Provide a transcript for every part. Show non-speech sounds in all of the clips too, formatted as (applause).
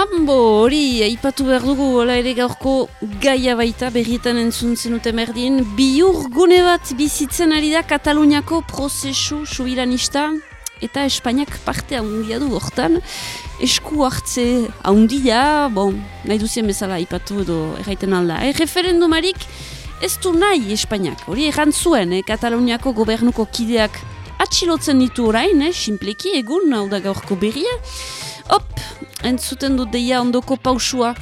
Mambo hori ipatu behar dugu hola ere gaurko gaia baita berrietan entzun zenute merdin biur gune bat bizitzen ari da Kataluniako prozesu subiranista eta Espainiak parte handia du hortan. Esku hartze handia bon, nahi duzien bezala ipatu edo erraiten alda. E, referendumarik ez du nahi Espainiak. Hori errantzuen eh, Kataluniako gobernuko kideak atxilotzen ditu orain, eh, simpleki egun hau da gaurko berria Hop, entzuten dut deia ondoko pausua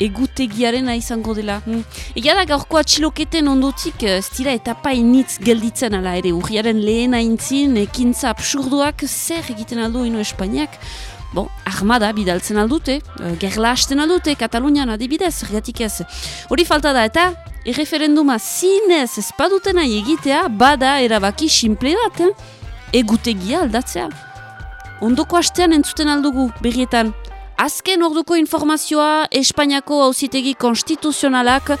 egutegiaren izango dela. Hmm. Egia da gaurko atxiloketen ondotik ez dira eta painitz gelditzen ala ere urriaren lehen aintzin ekintza absurduak zer egiten aldo ino Espainiak. Bon, armada bidaltzen aldute, eh, gerla hasten aldute, Katalunian adibidez, ergatik ez. Hori falta da eta erreferenduma zinez espadutena egitea bada erabaki simple bat, eh? egutegia aldatzea. Ondoko astean entzuten aldugu berrietan. Azken orduko informazioa Espainiako auzitegi konstituzionalak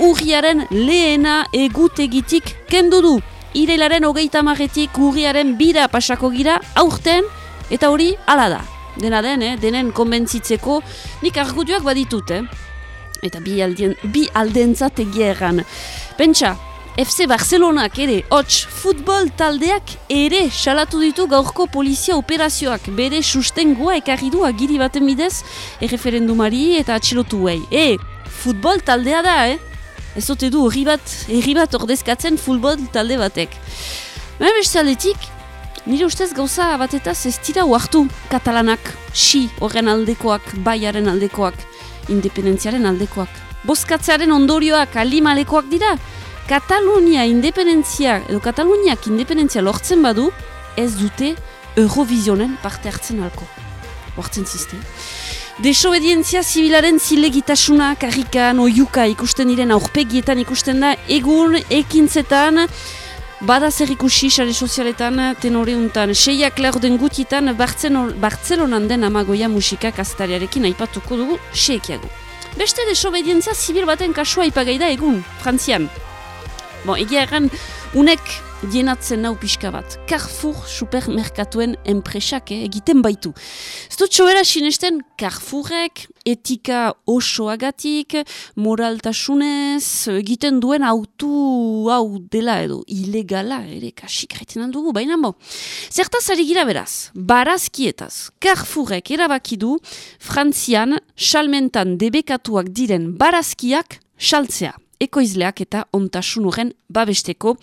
urriaren lehena egutegitik kendu du. Ireilaren hogeita marretik urriaren bira pasako gira aurten eta hori ala da. Dena den, eh? denen konbentzitzeko nik argudioak baditut, eh? eta bi, aldien, bi aldentzat egia Pentsa, FC Barcelonak ere, hots, futbol taldeak ere salatu ditu gaurko polizia operazioak bere sustengoa ekarri du agiri baten bidez erreferendumari eta atxilotu guai. E, futbol taldea da, eh? Ez zote du, herri bat, bat ordezkatzen futbol talde batek. Baina bestaletik, nire ustez gauza batetaz ez dira huartu katalanak, si horren aldekoak, baiaren aldekoak, independentziaren aldekoak. Bozkatzearen ondorioak alimalekoak dira, Katalunia independentzia, edo Kataluniak independentzia lortzen badu, ez dute Eurovisionen parte hartzen alko. Hortzen ziste. Desobedientzia zibilaren zilegitasuna, karrikan, oiuka ikusten diren aurpegietan ikusten da, egun, ekintzetan, bada zer ikusi sare sozialetan, tenore untan, seiak lehor den gutitan, Bartzelonan den amagoia musika kastariarekin aipatuko dugu, seikiago. Beste desobedientzia zibil baten kasua ipagai da egun, frantzian. Bon, egia egan, unek dienatzen nau pixka bat. Carrefour supermerkatuen enpresak eh, egiten baitu. Ez dut sobera sinesten Carrefourek etika osoagatik, moraltasunez, egiten duen autu hau dela edo ilegala ere kasik reiten aldugu, baina bo. Zertaz ari gira beraz, barazkietaz, Carrefourek erabakidu Frantzian salmentan debekatuak diren barazkiak saltzea ekoizleak eta ontasun horren babesteko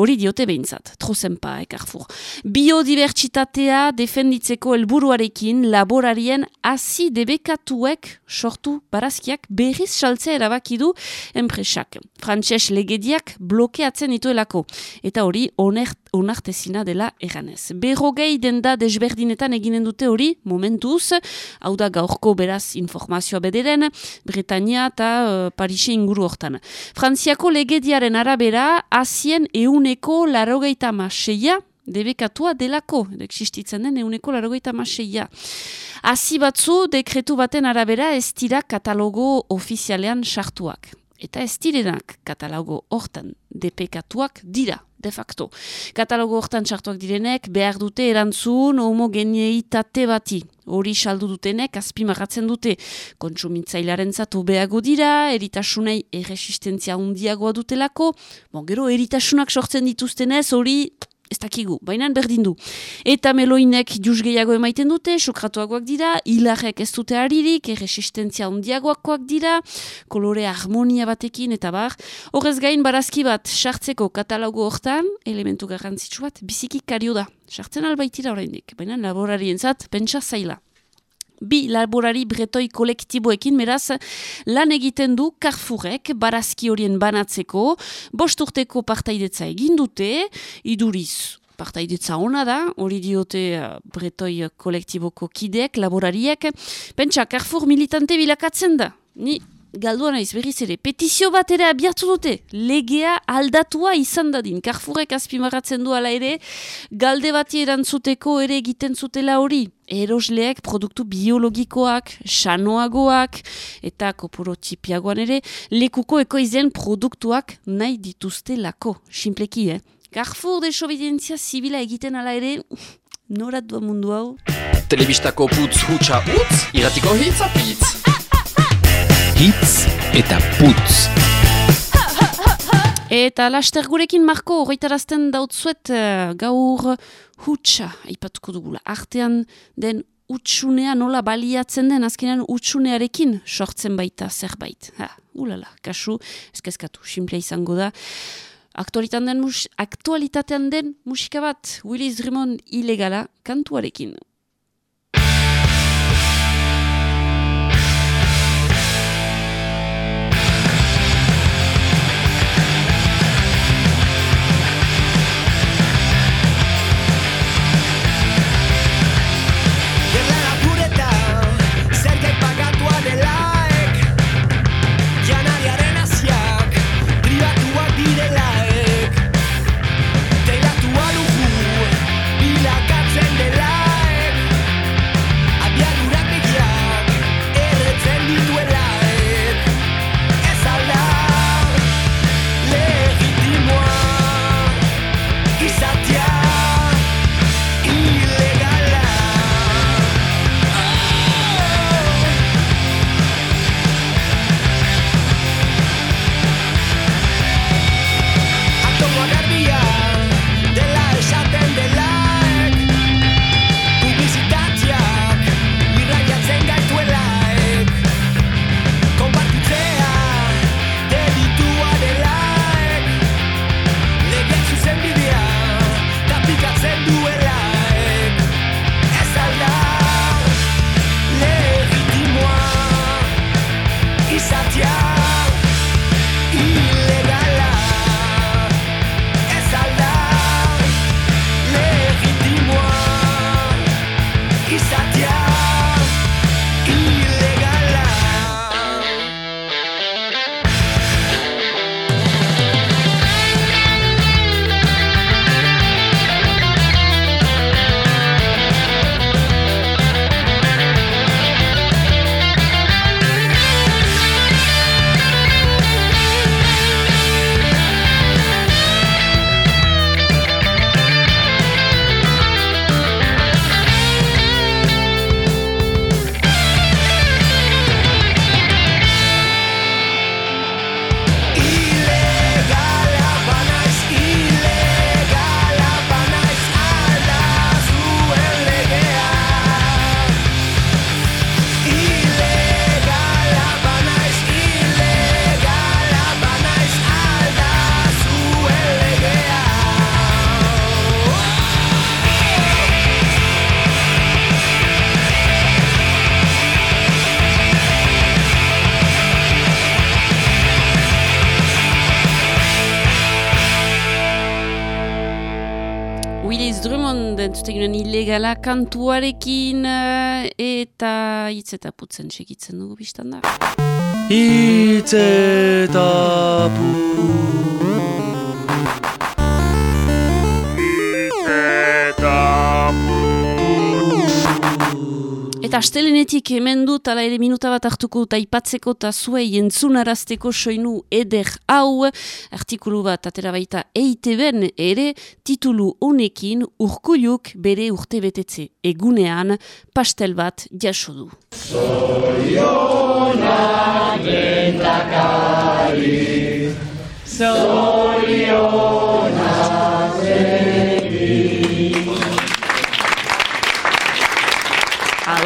hori diote behintzat, trozenpa ekarfur. Biodibertsitatea defenditzeko helburuarekin laborarien hasi debekatuek sortu barazkiak berriz saltzea erabaki du enpresak. Frantses legediak blokeatzen dituelako eta hori onert onartezina dela eganez. Berrogei denda desberdinetan eginen dute hori, momentuz, hau da gaurko beraz informazioa bederen, Bretania eta uh, Parise inguru hortan. Frantziako legediaren arabera, azien euneko larogeita maseia, debekatua delako, existitzen den euneko larogeita maseia. Azi batzu, dekretu baten arabera, ez dira katalogo ofizialean sartuak. Eta ez direnak katalogo hortan depekatuak dira de facto. Katalogo hortan sartuak direnek behar dute erantzun homogeneitate bati. Hori saldu dutenek azpimarratzen dute kontsumitzailaren zatu behago dira, eritasunei erresistentzia hundiagoa dutelako, bon, gero eritasunak sortzen dituztenez hori ez dakigu, baina berdin du. Eta meloinek juz gehiago emaiten dute, sokratuagoak dira, hilarrek ez dute haririk, erresistentzia ondiagoakoak dira, kolore harmonia batekin, eta bar, horrez gain barazki bat sartzeko katalogo hortan, elementu garrantzitsu bat, biziki kario da. Sartzen albaitira oraindik, baina laborarien zat, pentsa zaila bi laborari bretoi kolektiboekin, meraz, lan egiten du Carrefourek barazki horien banatzeko, bost urteko partaidetza egin dute, iduriz, partaidetza ona da, hori diote uh, bretoi kolektiboko kideek, laborariek, pentsa, Carrefour militante bilakatzen da, ni galdua naiz berriz ere, petizio bat ere abiatu dute, legea aldatua izan dadin, karfurek azpimarratzen du ala ere, galde bati erantzuteko ere egiten zutela hori, erosleek produktu biologikoak, sanoagoak, eta kopuro txipiagoan ere, lekuko ekoizen produktuak nahi dituzte lako, simpleki, eh? Carrefour desobedientzia zibila egiten ala ere, norat mundu hau? telebistako putz hutsa utz, iratiko hitz apitz. Hitz eta putz. Eta laster gurekin marko horretarazten dautzuet uh, gaur hutsa aipatuko dugula. Artean den utxunea nola baliatzen den azkenean utxunearekin sortzen baita zerbait. Ha, ulala, kasu, ezkezkatu, simplea izango da. Aktualitatean den, mus aktualitatean den musika bat, Willis Drummond ilegala kantuarekin. Ilegala kantuarekin uh, eta hitz eta putzen segitzen dugu biztan da. Hitz eta putzen Eta astelenetik hemen dut, ala ere minuta bat hartuko eta ipatzeko eta zuei entzunarazteko soinu eder hau, artikulu bat atera baita eite ere titulu honekin urkuluk bere urte egunean pastel bat jaso du. Zorionak dentakari,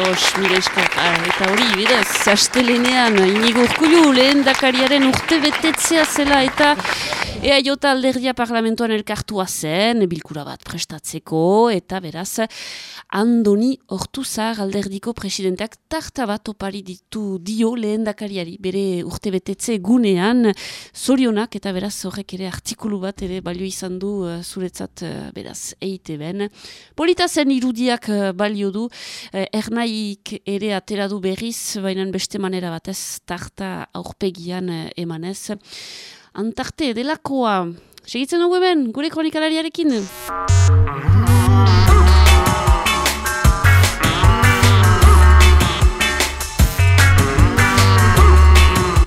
Ados, mire esker, eta hori, bidez, zastelenean, inigo urkulu lehen dakariaren urte betetzea zela, eta ea jota alderdia parlamentuan elkartua zen, bilkura bat prestatzeko, eta beraz, Andoni Hortuzar alderdiko presidenteak tarta bat opari ditu dio lehen dakariari, bere urte betetze gunean, zorionak eta beraz horrek ere artikulu bat ere balio izan du uh, zuretzat uh, beraz eite ben. Polita zen irudiak uh, balio du, uh, ernaik ere atera du berriz, baina beste manera bat ez tarta aurpegian uh, emanez. Antarte, delakoa, segitzen dugu eben, gure kronikalariarekin.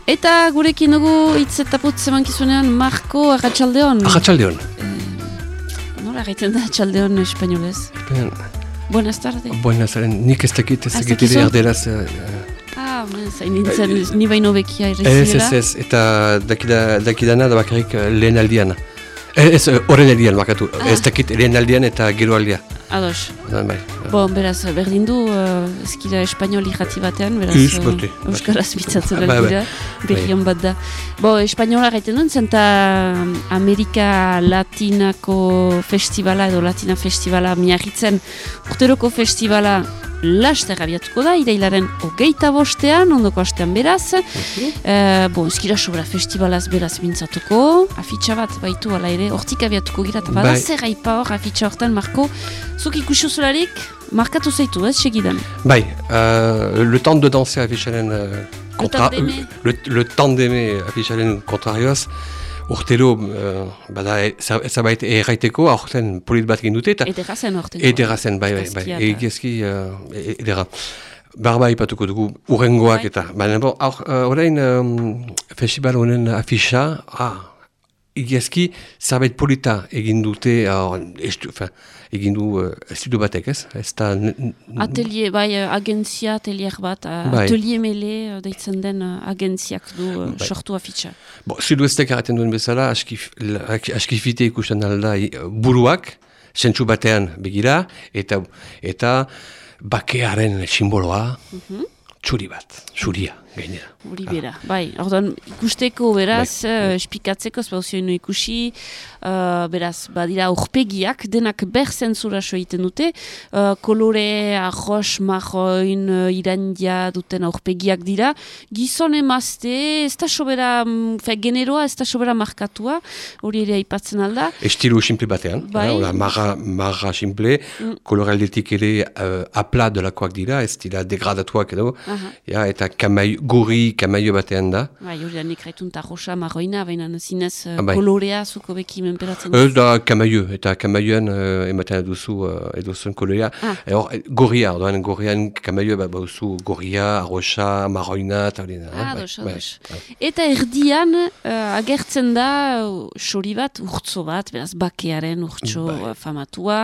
Eta gurekin dugu hitz eta putz emankizunean Marko Arratxaldeon. Arratxaldeon. Eh, nola egiten da Arratxaldeon espainolez? Buenas tarde. Buenas tarde. Nik ez dakit, ez ez dakit ere erderaz. eh, Ah, zain nintzen, ni baino bekia Ez, irrezila. ez, ez, eta dakida, dakidana da bakarrik eh, lehen aldian. Eh, Ez, horren aldian, bakatu. Ah. Ez dakit lehen aldian eta gero aldia. Ados. Da, bai. Bon, beraz, berdin du, uh, ezkira espanol irrati batean, beraz, Iz, eh, bate, euskaraz bitzatzen Bai, bai. dira, berrion bat da. Bo, espainola gaiten duen, zenta Amerika Latinako festivala edo Latina festivala miarritzen urteroko festivala laster abiatuko da, irailaren hogeita bostean, ondoko astean beraz. Uh, bon, eskira sobra festivalaz beraz mintzatuko, afitxa bat baitu ala ere, hortik abiatuko gira, eta bada Bai. zer aipa hor afitxa hortan, Marko, zuk ikusuzularik, markatu zaitu, ez, segidan. Bai, euh, le temps de danser afficharen... Uh, Le temps d'aimer. le, le temps d'aimer afficharen kontrarioaz, urtero, uh, bada, e- za- zabait erraiteko, aurten polit bat egin dute, eta Edera zen horten. edera zen, bai, bai, bai, egizki, uh, edera. Barba ipatuko dugu, urrengoak Bai. eta, baina, bo, aur, uh, orain um, festival honen afixa, ah, Igezki, zerbait polita egin dute, uh, estu, fin, egin du uh, estudio batek, ez? Ez da... Atelier, bai, eh, agentzia atelier bat, eh, Bai. atelier mele deitzen den agentziak du Bai. sortu afitxa. Bo, Zuduestek erraten duen bezala, askif, askifite ikusten alda buruak, zentsu batean begira, eta eta bakearen simboloa, txuri bat, txuria, gainera. Hori bera, bai, orduan ikusteko beraz, bai. espikatzeko, ez bauzioen ikusi, eh, beraz, badira aurpegiak, denak ber zentzura egiten dute, eh, kolore, arroz, marroin, uh, irandia duten aurpegiak dira, gizon emazte, ez da sobera, mm, fe, generoa ez da sobera markatua, hori ere aipatzen alda, Estilo simple batean, Bai. eh, marra, marra simple, kolore aldetik ere uh, apla delakoak dira, ez dira degradatuak edo, Aha. ja, eta kamai, guri kamaio batean da. bai, hori da nik raitun arroza, marroina, baina zinez eh, Ah, bai. kolorea zuko beki menperatzen Ez da kamaio, eta kamaioan uh, ematen duzu uh, edozuen kolorea. Ah. E hor, gorria, orduan gorrian kamaio bat bauzu gorria, arroxa, marroina, eta hori da. eh, bai, Ados, bai, bai. Eta erdian eh, agertzen da uh, sori bat, urtzo bat, beraz bakearen urtso Bai. eh, famatua,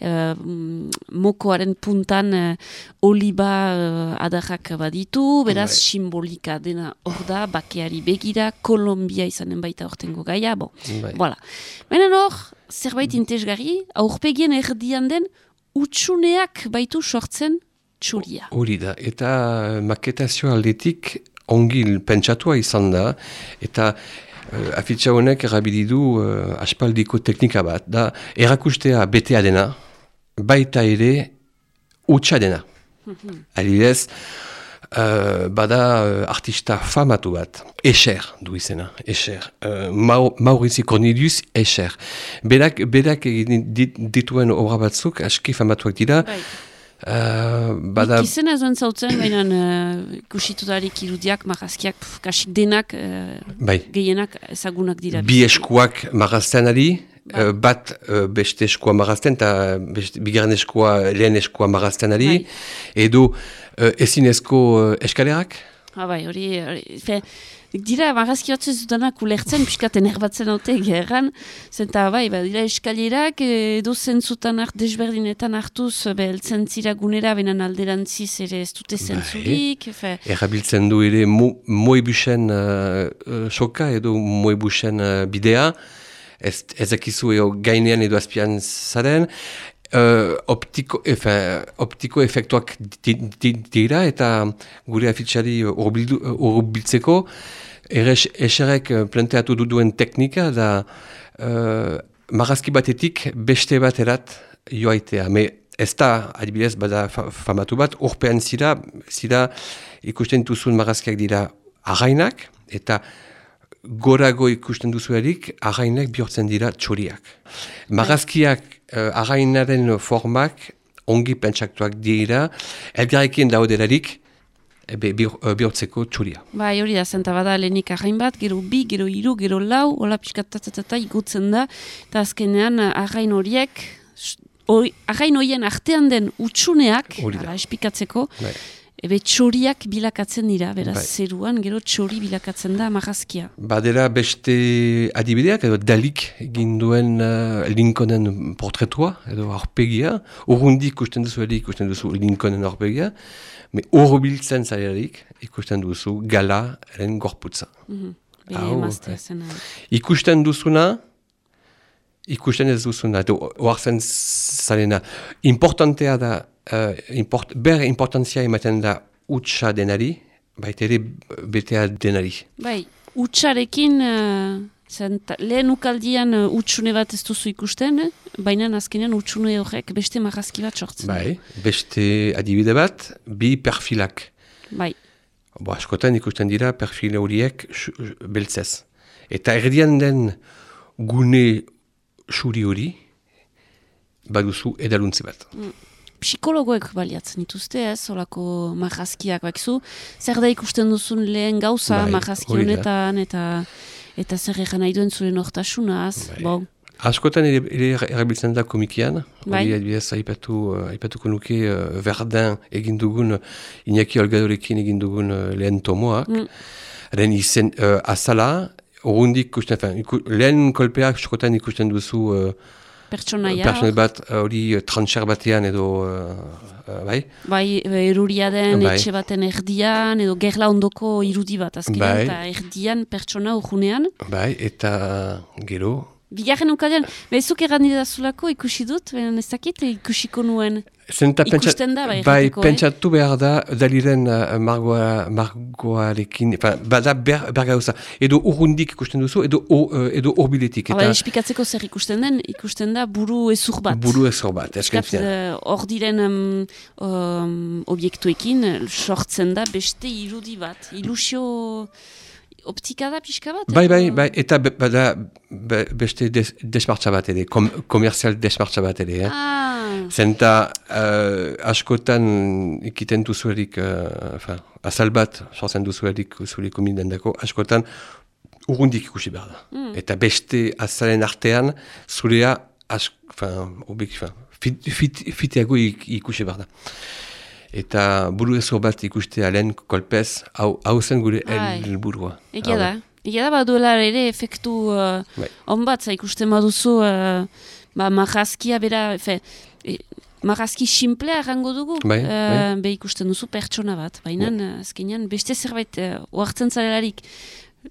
eh, mm, mokoaren puntan eh, oliba uh, adarrak baditu, beraz Bai. Simbolika dena hor da, bakeari begira, Kolombia izanen baita hortengo gaia, bon. Bai. Voilà. Baina hor, zerbait intezgarri, aurpegien erdian den, utxuneak baitu sortzen txuria. Hori da, eta eh, maketazio aldetik ongil pentsatua izan da, eta uh, afitxa honek erabilidu uh, aspaldiko teknika bat, da erakustea betea dena, baita ere utxa dena. Adibidez, uh, bada uh, artista famatu bat, Escher du izena, Escher. Uh, Mau, Maurizi Cornelius Escher. Berak, berak dit, dituen obra batzuk, aski famatuak dira, Bai. uh, bada... Nik izena zuen zautzen, baina uh, ikusitutarik irudiak, marrazkiak, kasik denak, uh, Bai, gehienak ezagunak dira. bi eskuak marrazten ari, Bai. eh, bat eh, beste eskua marrazten, eta bigarren eskua, lehen eskua marrazten ari, Bai. edo uh, ezinezko eskalerak, Ha, bai, hori, hori, dira marrazki batzu ez dudanak ulertzen, piskaten erbatzen haute gerran, zenta bai, ba, dira eskalierak, edo zentzutan hart desberdinetan hartuz, beheltzen zira gunera, benan alderantziz ere ez dute zentzurik, fe, erabiltzen du ere mo, moebusen uh, soka edo moebusen uh, bidea, ez, ezakizu eo gainean edo azpian zaren, uh, optiko, efen, optiko efektuak di- di- dira eta gure afitxari urbiltzeko, Eres, eserek planteatu du duen teknika da uh, marrazki batetik beste baterat joaitea. Me ez da, adibidez, bada fa, famatu bat, urpean zira, zira ikusten duzun marrazkiak dira arrainak, eta gorago ikusten duzuerik, arrainak bihurtzen dira txoriak. Marrazkiak uh, arrainaren formak ongi pentsaktuak dira, elgarrekin daudelarik, ebe, bihur- eh, bihurtzeko txuria. bai, hori da, zenta bada lehenik arrain bat, gero bi, gero hiru, gero lau, hola piskatatata igutzen da, eta azkenean eh, arrain horiek, hoi- arrain horien artean den utxuneak, hala, espikatzeko, Bai. Ebe txoriak bilakatzen dira, beraz Bai. zeruan gero txori bilakatzen da marrazkia. Badera beste adibideak, edo dalik egin duen uh, Lincolnen portretua, edo aurpegia. Urrundik ikusten duzu edo ikusten duzu Lincolnen aurpegia. Me urbiltzen zailarik ikusten duzu galaren gorputza. Bere Hau, emaztea eh. Ikusten duzuna, ikusten ez duzuna, edo oartzen zarena. Importantea da, uh, import, ber importantzia ematen da utxa denari, baita ere betea denari. Bai, utxarekin, uh, zen, ta- lehen ukaldian uh, utxune bat ez duzu ikusten, eh? baina azkenean utxune horrek beste marrazki bat sortzen. Bai, beste adibide bat, bi perfilak. Bai, Bo, askotan ikusten dira perfil horiek beltzez. Eta erdian den gune xuri hori, baduzu edaluntze bat. Psikologoek baliatzen dituzte, ez, olako marrazkiak bakizu. Zer da ikusten duzun lehen gauza Bai, marrazki honetan, eta eta zer egan nahi duen zure nortasunaz. Bai. Bon, Askotan ere, ere erabiltzen da komikian, Bai. hori adibidez aipatu, uh, aipatuko nuke uh, Verdun egin dugun, Iñaki Olgadorekin egin dugun uh, lehen tomoak. Mm. Izen uh, azala, urrundik ikusten, lehen kolpeak askotan ikusten duzu uh, pertsonaia, pertsone bat uh, hori uh, transfer batean edo, uh, uh, bai? bai, eruria den Bai. etxe baten erdian, edo gerla ondoko irudi bat azkenean, Bai. eta erdian pertsona urgunean. Bai, eta gero, Bigarren ukadean, bezuk erran didazulako ikusi dut, ez dakit ikusiko nuen. Zenta Ikusten da, bai, bai, errateko, eh? pentsatu behar da, daliren uh, margoa, margoarekin, bada ber, bergauza, edo urrundik ikusten duzu, edo, o- uh, edo urbiletik, Hala, eta espikatzeko zer ikusten den, ikusten da buru ezur bat. buru ez hor bat, esken eh, hor diren um, um, objektuekin eh, sortzen da beste irudi bat. Ilusio optika da pixka bat? Bai, bai, bai, eta be, bada be, beste des, desmartza bat ere, kom, komerzial desmartza bat ere, eh? Ah, Zenta uh, askotan ikiten duzuelik, uh, enfin, azal bat sortzen duzuelik zure komindendako, askotan urrundik ikusi behar da. Mm. Eta beste azalen artean zurea, ask, enfin, obik, enfin, fit, fit, fiteago ik, ikusi behar da. Eta buru ezo bat ikustea lehen kolpez, hau, hau zen gure helburua. egia da. Egia da baduela ere efektu uh, Bai. on bat, ikusten baduzu uh, ba, marrazkia bera, efe, e, marrazki simplea errango dugu, Bai, eh, bai. be ikusten duzu pertsona bat, baina uh, azkenean beste zerbait, uh, oartzen zarelarik,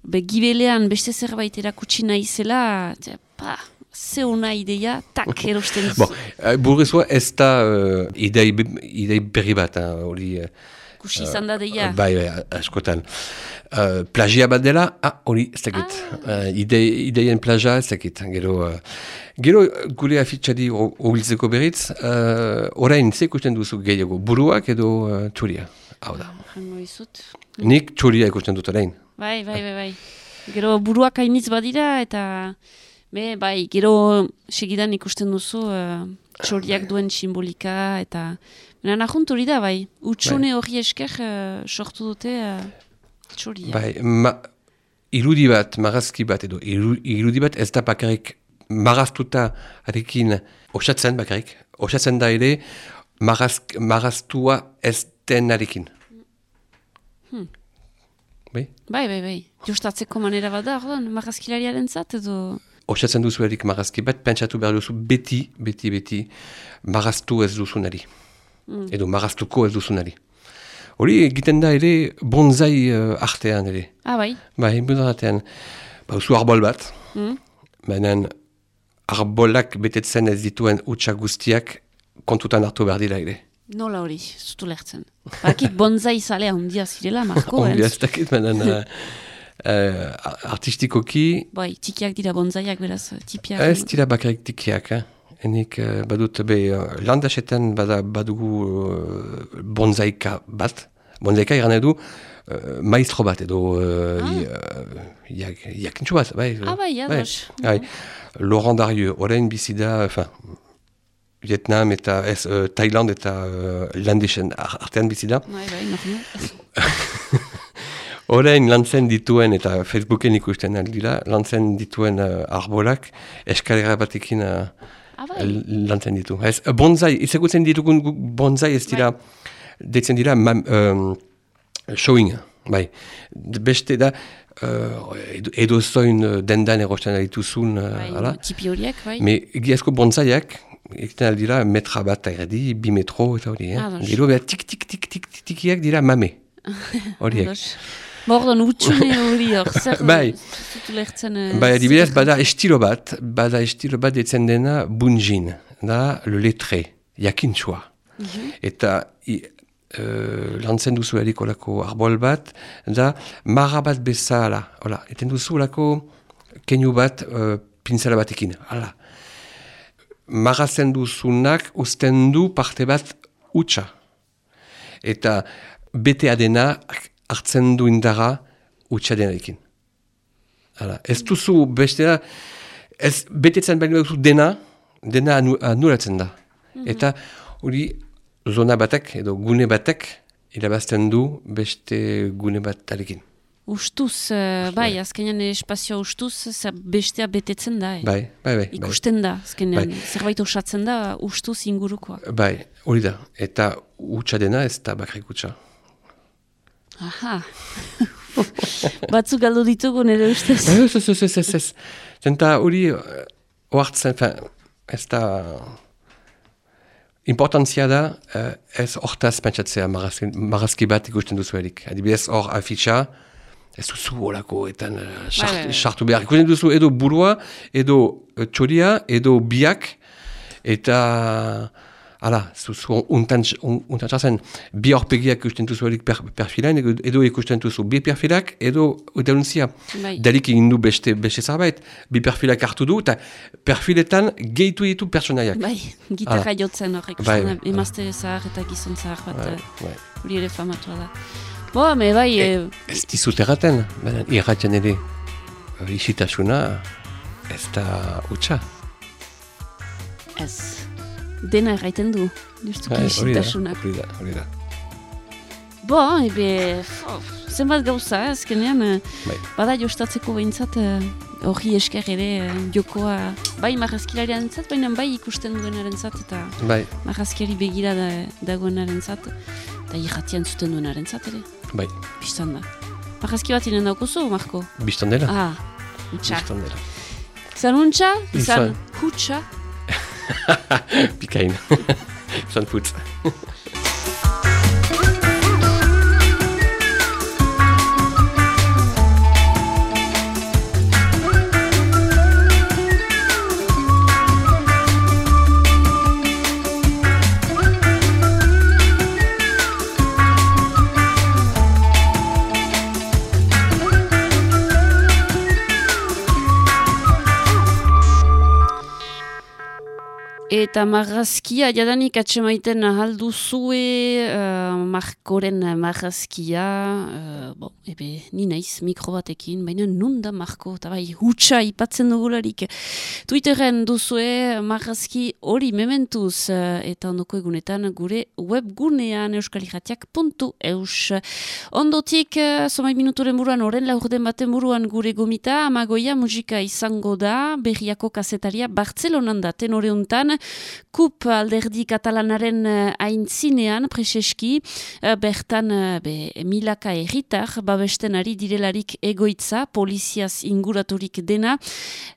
be gibelean beste zerbait erakutsi nahi zela, pa, ze ona ideia, tak, erosten duzu. Bon, uh, burrezua ez da uh, idei, idei berri bat, hein, hori... eh, Kusi izan da deia. Bai, bai, askotan. Uh, plagia bat dela, ah, hori, ez dakit. Uh, ide, ideien plagia, ez dakit. Gero, uh, gero gure afitxari hobiltzeko berriz, uh, orain, ze ikusten duzu gehiago, buruak edo uh, txuria? Hau da. Nik txuria ikusten dut orain. Bai, bai, bai, bai. Gero buruak hainitz badira eta be, bai, gero segidan ikusten duzu uh, txoriak duen simbolika eta Baina nahunt hori da, bai. Utsune hori esker uh, sortu dute uh, txoria. Bai, ma, irudi bat, marazki bat edo, iru, irudi bat ez da bakarrik maraztuta arekin osatzen bakarrik. Osatzen da ere marazk, maraztua ez denarekin. Bai? Bai, bai, bai. Jostatzeko manera bat da, orduan, marrazkilariaren zat edo... Osatzen duzu erik marazki bat, pentsatu behar duzu beti, beti, beti maraztu ez duzunari. Edo maraztuko ez duzunari. Hori egiten da ere bonzai uh, artean ere. Ah, bai. Bai, budaratean, bauzu arbol bat, Mm. baina arbolak betetzen ez dituen utxa guztiak kontutan hartu behar dira ere. Nola hori, zutu lertzen. Bakit bonzai zalea hundia zirela, Marko, (laughs) Ongi ez dakit, baina uh, (laughs) uh, artistikoki Bai, tikiak dira bonzaiak beraz, tipiak. ez dira bakarrik tikiak. Eh? Enik uh, badut be uh, landasetan bada, badugu uh, bonzaika bat. Bonzaika iran edu uh, maestro bat edo uh, i- uh, jak, jakintxu bat. Bai, Ah, bai, ados. Bai. Laurent Darieux, orain bizida, enfin, Vietnam eta ez, uh, Thailand eta uh, landesen ar- artean bizida. Bai, bai, normal. (laughs) Orain lantzen dituen eta Facebooken ikusten aldira, lantzen dituen uh, arbolak eskalera batekin uh, Ah, bai. lantzen ditu. Ez, uh, bonzai, izagutzen ditugun gu- bonzai ez dira detzen dira mam, um, showing, bai. Beste da, uh, edo, zoin dendan erosten dituzun, uh, Bai, ala. tipi horiek, bai. Me giazko bontzaiak, egiten aldira metra bat erdi, bi metro eta hori, eh? Ados. Gero tik tik tik tik tikiak dira mame. (laughs) Horiek. Bordon, utxune (laughs) hori hor, zer Bai. lertzen... eh, Bai, adibidez, bada estilo bat, bada estilo bat detzen dena bunjin, da le letre, jakintsua. Eta i, uh, lantzen duzu erikolako arbol bat, da marra bat bezala, hola, eten duzu lako keinu bat uh, pinzela batekin, hala. Marrazen duzunak usten du parte bat utxa. Eta betea dena hartzen du indara utxa denarekin. Hala, ez duzu beste da, ez betetzen baino duzu dena, dena anu, anulatzen da. Eta hori zona batek edo gune batek irabazten du beste gune batarekin. Ustuz, eh, bai, azkenean espazioa ustuz, bestea betetzen da. eh. Bai, bai, bai. bai. Ikusten da, azkenean, Bai. zerbait osatzen da, ustuz ingurukoa. Bai, hori da. Eta utxa dena ez da bakrik utxa. Aha. (laughs) Batzuk galdu ditugu nire ustez. Ez, ez, ez, ez, ez, ez. Zenta hori eh, ohartzen, fin, ez da... Importantzia da, eh, ez hortaz pentsatzea marazki, marazki bat ikusten duzu erik. Adibidez hor afitxa, ez duzu horako etan eh, Bai, bai, bai. sartu behar. Ikusten duzu edo burua, edo txoria, edo biak, eta... Hala, zuzu untan, un- untan bi horpegiak ikusten duzu erik per, perfilan, edo, ikusten duzu bi perfilak, edo denuntzia. Bai. Darik egin du beste, beste zerbait, bi perfilak hartu du, eta perfiletan gehitu ditu personaiak. Bai, gitarra jotzen horrek, Bai, bai, emazte zahar eta gizon zahar bat, Bai, eh, bai. hori ere famatua da. Bo, me bai, eh, Ez dizut erraten, baina irraten ere isitasuna ez da utxa. ez, dena erraiten du, justuki Bai, isitasunak. hori da, hori da. Bo, ebe, fo, zenbat gauza, eh, azkenean, eh, Bai. bada jostatzeko behintzat, eh, hori esker ere eh, jokoa, bai marrazkilarian zat, baina bai ikusten duenaren zat, eta Bai, marrazkiari begira da, dagoenaren zat, eta irratian zuten duenaren zat ere, bai, biztan da. Marrazki bat inen daukuzu, Marko? biztan dela. Ah, utxa. Biztan dela. Izan untxa, izan Izan. Hutsa. Pikain. Zan putz. Eta marrazkia, jadanik atxemaiten ahaldu zue, uh, markoren marrazkia, uh, bo, ebe, ni naiz mikro batekin, baina nun da marko, eta bai, hutsa ipatzen dugularik. Twitteren duzue marrazki hori mementuz, uh, eta ondoko egunetan gure webgunean euskaliratiak.eus. Ondotik, uh, somai minuturen buruan, oren laurden baten buruan gure gomita, amagoia musika izango da, berriako kasetaria Bartzelonan da, tenore untan, kup alderdi katalanaren uh, aintzinean, preseski, uh, bertan uh, be, milaka erritar, babesten ari direlarik egoitza, poliziaz inguraturik dena,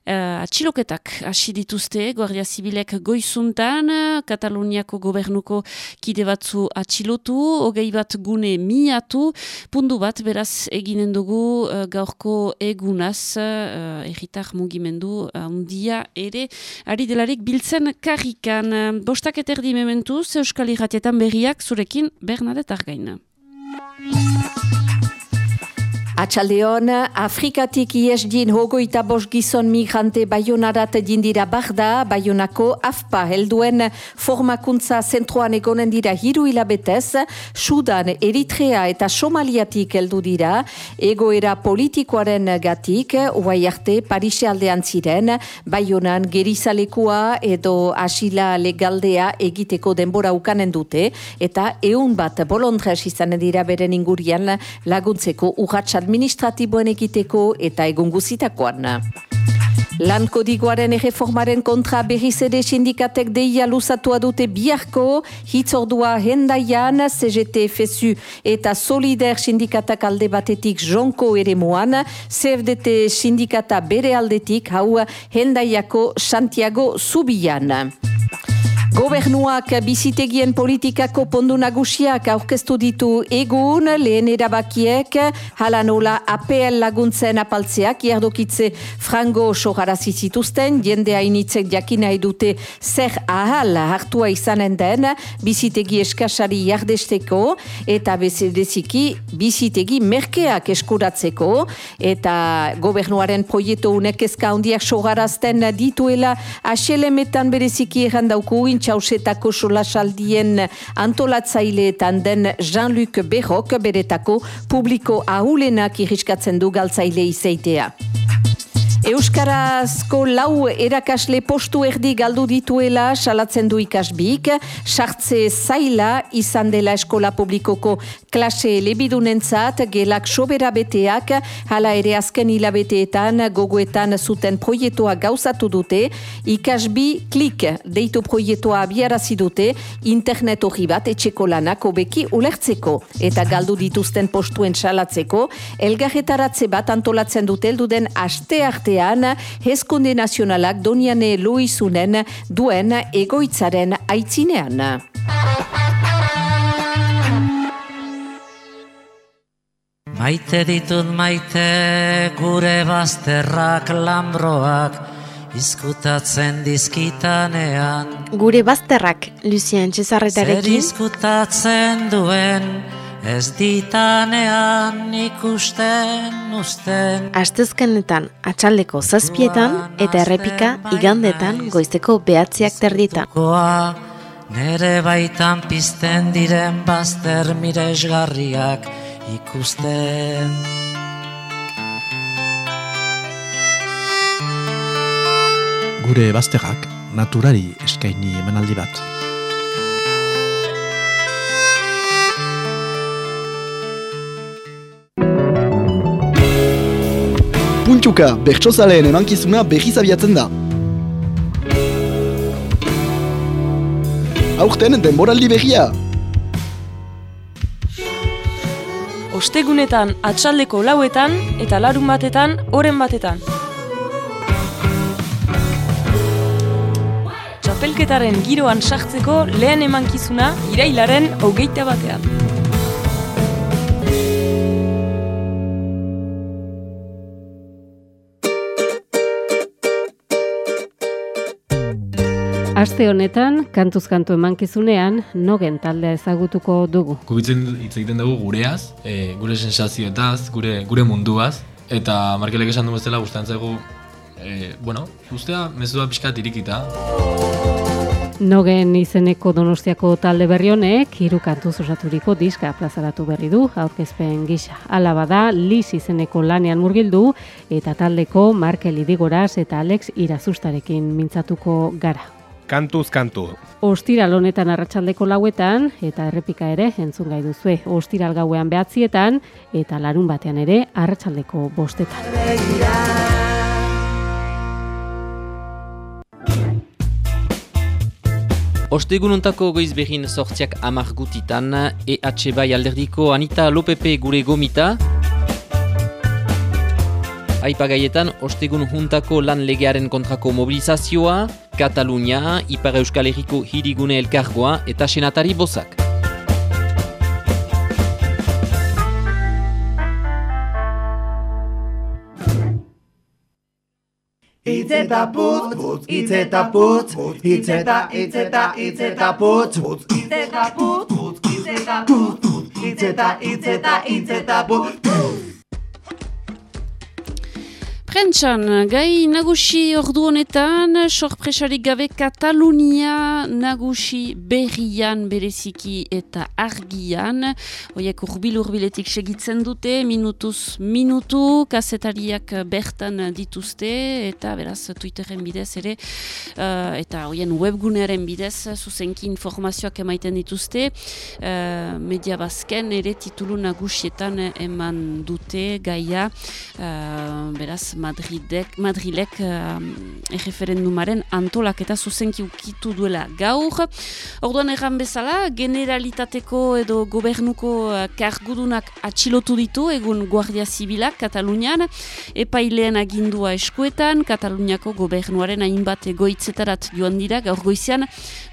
atxiloketak hasi dituzte, Guardia Zibilek goizuntan, Kataluniako gobernuko kide batzu atxilotu, hogei bat gune miatu, pundu bat beraz eginen dugu gaurko egunaz erritar mugimendu handia ere ari delarik biltzen karrikan. Bostak eterdi mementuz, Euskal Irratietan berriak zurekin Bernadette Argaina. Atxaldeon, Afrikatik iesdin hogoita bos gizon migrante baionarat dindira barda, baionako afpa helduen formakuntza zentroan egonen dira hiru hilabetez, Sudan, Eritrea eta Somaliatik heldu dira, egoera politikoaren gatik, oai arte Parise aldean ziren, baionan gerizalekua edo asila legaldea egiteko denbora ukanen dute, eta eun bat bolontres izanen dira beren ingurian laguntzeko urratsa administratiboen egiteko eta egun guzitakoan. Lan kodigoaren erreformaren kontra berriz ere sindikatek deia luzatua dute biarko, hitzordua hendaian, CGT, FSU eta Solider sindikatak alde batetik jonko ere moan, CFDT sindikata bere aldetik hau hendaiako Santiago Zubian. Gobernuak bizitegien politikako pondu nagusiak aurkeztu ditu egun lehen erabakiek hala nola APL laguntzen apaltzeak jardokitze frango sogarazi zituzten jendea initzek jakina edute zer ahal hartua izanen den bizitegi eskasari jardesteko eta bezedeziki bizitegi merkeak eskuratzeko eta gobernuaren proieto unek ezka hondiak sogarazten dituela aselemetan bereziki errandauku txausetako solasaldien antolatzaileetan den Jean-Luc Berrok beretako publiko ahulenak iriskatzen du galtzaile izeitea. Euskarazko lau erakasle postu erdi galdu dituela salatzen du ikasbik, sartze zaila izan dela eskola publikoko klase lebidunentzat gelak sobera beteak, hala ere azken hilabeteetan gogoetan zuten proietoa gauzatu dute, ikasbi klik deitu proietoa abiarazi dute, internet hori bat etxeko lanak obeki ulertzeko eta galdu dituzten postuen salatzeko, elgarretaratze bat antolatzen dute elduden aste arte artean hezkunde nazionalak doniane loizunen duen egoitzaren aitzinean. Maite ditut maite gure bazterrak lambroak izkutatzen dizkitanean. Gure bazterrak, Lucien Cesarretarekin. Zer izkutatzen duen Ez ditanean ikusten usten Astezkenetan atxaldeko zazpietan eta errepika igandetan goizteko behatziak terditan. Nere baitan pizten diren bazter miresgarriak ikusten. Gure bazterrak naturari eskaini emanaldi bat. Puntxuka, bertsozaleen emankizuna behiz abiatzen da. Aurten denboraldi behia! Ostegunetan atxaldeko lauetan eta larun batetan oren batetan. Txapelketaren giroan sartzeko lehen emankizuna irailaren hogeita batean. Aste honetan, kantuz kantu emankizunean, nogen taldea ezagutuko dugu. Gubitzen hitz egiten dugu gureaz, e, gure sensazioetaz, gure gure munduaz, eta markelek esan du bezala guztan zaigu, e, bueno, ustea mezua pixka tirikita. Nogen izeneko donostiako talde berri honek, hiru kantu osaturiko diska plazaratu berri du, aurkezpen gisa. Hala bada, Liz izeneko lanean murgildu, eta taldeko Markel Idigoraz eta Alex Irazustarekin mintzatuko gara kantuz kantu. Ostiral honetan arratsaldeko lauetan eta errepika ere entzun gai duzue. Ostiral gauean behatzietan eta larun batean ere arratsaldeko bostetan. Ostegununtako goiz behin sortziak amargutitan EH bai alderdiko Anita Lopepe gure gomita Aipagaietan, ostegun juntako lan legearen kontrako mobilizazioa, Katalunia, Ipar Euskal Herriko hirigune elkargoa eta senatari bozak. Itzeta putz, putz, itzeta putz, itzeta, itzeta, itzeta putz, itzeta putz, itzeta putz, itzeta, itzeta, itzeta putz, Prentxan, gai nagusi ordu honetan, sorpresarik gabe Katalunia nagusi berrian bereziki eta argian. Oiek urbil urbiletik segitzen dute, minutuz minutu, kasetariak bertan dituzte, eta beraz Twitteren bidez ere, uh, eta oien webgunearen bidez, zuzenki informazioak emaiten dituzte, uh, media bazken ere titulu nagusietan eman dute gaia, uh, beraz, Madridek, Madrilek uh, erreferendumaren antolak eta zuzenki ukitu duela gaur. Orduan erran bezala, generalitateko edo gobernuko uh, kargudunak atxilotu ditu egun Guardia Zibilak Katalunian, epailean agindua eskuetan, Kataluniako gobernuaren hainbat egoitzetarat joan dira, gaur goizian,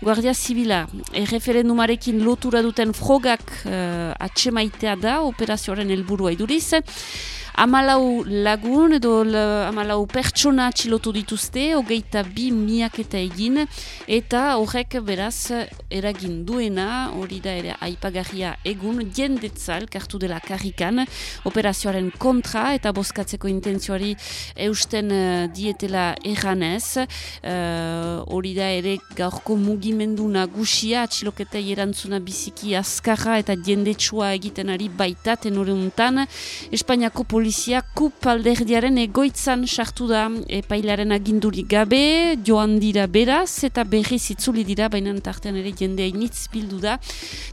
Guardia Zibila erreferendumarekin lotura duten frogak uh, atxemaitea da, operazioaren helburua iduriz, Amalau lagun edo la, amalau pertsona txilotu dituzte, hogeita bi miak eta egin, eta horrek beraz eragin duena, hori da ere aipagarria egun, jendetzal kartu dela karrikan, operazioaren kontra eta bozkatzeko intentzioari eusten uh, dietela erranez, uh, da ere gaurko mugimendu nagusia, atxiloketa erantzuna biziki azkarra eta jendetsua egiten ari baita tenore untan, Espainiako polizia kup alderdiaren egoitzan sartu da epailaren agindurik gabe, joan dira beraz, eta berri zitzuli dira, baina tartean ere jendea initz bildu da.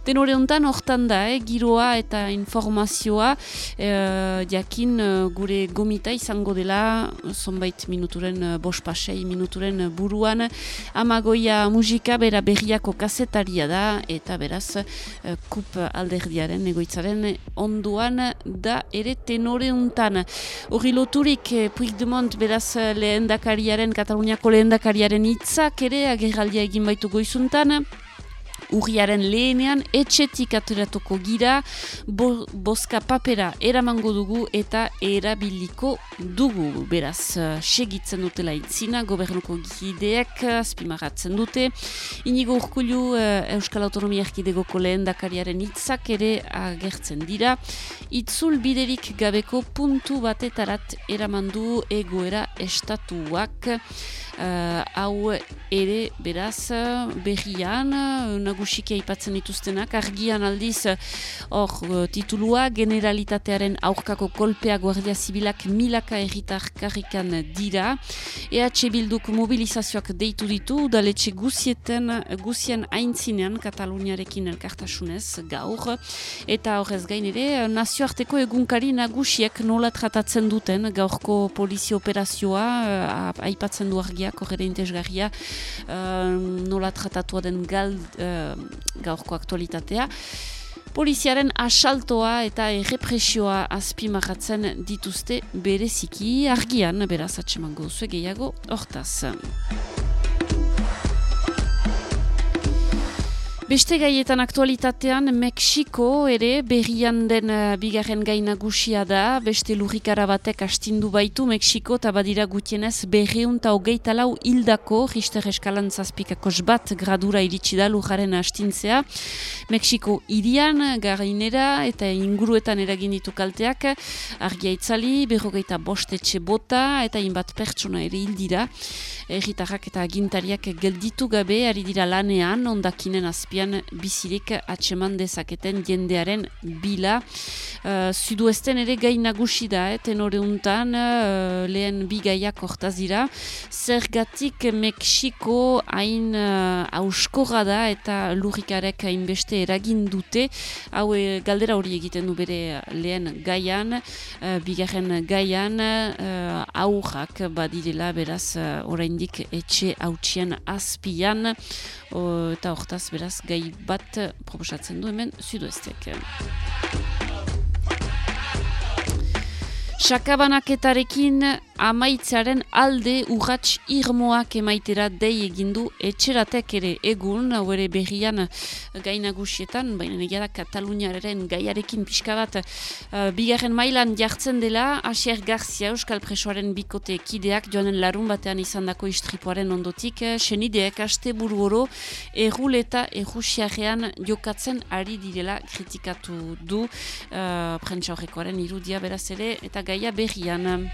Den hori honetan, hortan da, eh, giroa eta informazioa, eh, jakin eh, gure gomita izango dela, zonbait minuturen, eh, bos pasei minuturen buruan, amagoia musika bera berriako kasetaria da, eta beraz, eh, kup alderdiaren egoitzaren onduan da ere tenore untan. Horri loturik eh, Puigdemont beraz eh, lehen dakariaren, Kataluniako lehen dakariaren hitzak ere agerraldia egin baitu goizuntan. Urriaren lehenean etxetik aturatuko gira, bo, boska papera eramango dugu eta erabiliko dugu. Beraz, segitzen dutela itzina, gobernuko gideek azpimaratzen dute. Inigo urkulu uh, Euskal Autonomia Erkidegoko lehen dakariaren hitzak ere agertzen dira. Itzul biderik gabeko puntu batetarat eramandu egoera estatuak. Uh, hau ere beraz berrian uh, nagusiki aipatzen dituztenak. Argian aldiz hor titulua generalitatearen aurkako kolpea guardia zibilak milaka erritar karrikan dira. EH Bilduk mobilizazioak deitu ditu udaletxe guzieten guzien aintzinean Kataluniarekin elkartasunez gaur. Eta horrez gain ere nazioarteko egunkari nagusiek nola tratatzen duten gaurko polizio operazioa aipatzen du argia Gaia, korrere intezgarria, uh, nola tratatua den gal, uh, gaurko aktualitatea. Poliziaren asaltoa eta errepresioa azpimarratzen dituzte bereziki argian, beraz atsemango zuen gehiago, hortaz. Beste gaietan aktualitatean, Mexiko ere berrian den uh, bigarren gai nagusia da, beste lurrikara batek astindu baitu Mexiko eta badira gutienez berreun eta hogeita lau hildako, Richter eskalan zazpikakos bat gradura iritsi da lujaren astintzea. Mexiko irian, garainera eta inguruetan eragin ditu kalteak, argia itzali, berrogeita bostetxe bota eta inbat pertsona ere hildira. Erritarrak eta agintariak gelditu gabe, ari dira lanean, ondakinen azpian bizirik atseman dezaketen jendearen bila. Uh, Suduesten ere gai nagusi da, eh, tenore untan, uh, lehen bi gaiak hortaz. Zergatik Mexiko hain uh, auskorra da eta lurrikarek hainbeste eragin dute. Hau galdera hori egiten du bere lehen gaian, uh, bigarren gaian, uh, aurrak badirela beraz uh, orain oraindik etxe hautsien azpian o, eta hortaz beraz gai bat proposatzen du hemen zuduestek. Sakabanaketarekin amaitzaren alde urratx irmoak emaitera dei egindu etxeratek ere. Egun, hau ere berrian gainagusietan, baina negia da Kataluniaren gaiarekin pixka bat uh, bigarren mailan jartzen dela, Asier Garzia Euskal Presoaren bikote kideak joanen larun batean izan dako istripoaren ondotik, uh, senideak aste buru oro erruleta errusiarean jokatzen ari direla kritikatu du uh, prentsa horrekoaren irudia beraz ere, eta gaia berrian.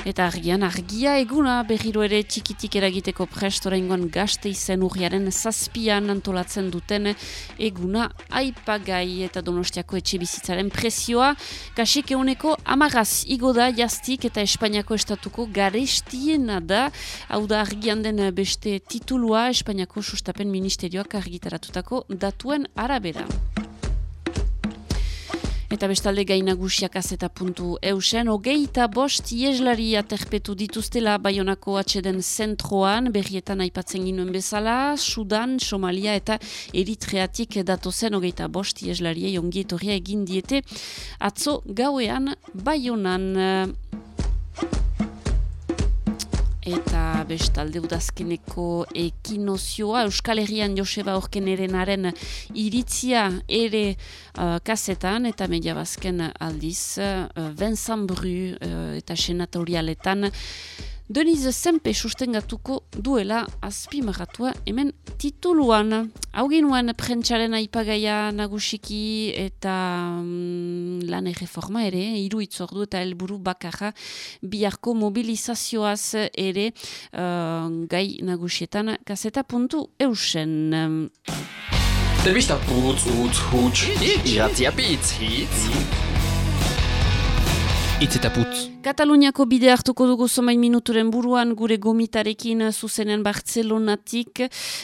Eta argian, argia eguna berriro ere txikitik eragiteko prestorengoan gazte izen urriaren zazpian antolatzen duten eguna aipagai eta donostiako etxe bizitzaren presioa. Kasik euneko amagaz igo da jaztik eta Espainiako estatuko garestiena da. Hau da argian den beste titulua Espainiako sustapen ministerioak argitaratutako datuen arabera. Eta bestalde gainagusiak azeta puntu eusen, hogeita bost ieslari aterpetu dituztela Bayonako atxeden zentroan, berrietan aipatzen ginuen bezala, Sudan, Somalia eta Eritreatik datozen hogeita bost ieslari ongi egin diete atzo gauean Bayonan eta bestalde udazkeneko ekinozioa Euskal Herrian Joseba Orkenerenaren iritzia ere uh, kasetan eta media bazken aldiz uh, Vincent Bru uh, eta senatorialetan Deniz Zempe sustengatuko duela azpimagatua hemen tituluan. Haugen nuen prentsaren aipagaia nagusiki eta mm, lan erreforma ere, iru itzordu eta helburu bakarra biharko mobilizazioaz ere uh, gai nagusietan kaseta puntu eusen. Telebista putz, utz, huts, iratzia pitz, hitz. Itz eta putz. Kataluniako bide hartuko dugu zomain minuturen buruan gure gomitarekin zuzenen Bartzelonatik,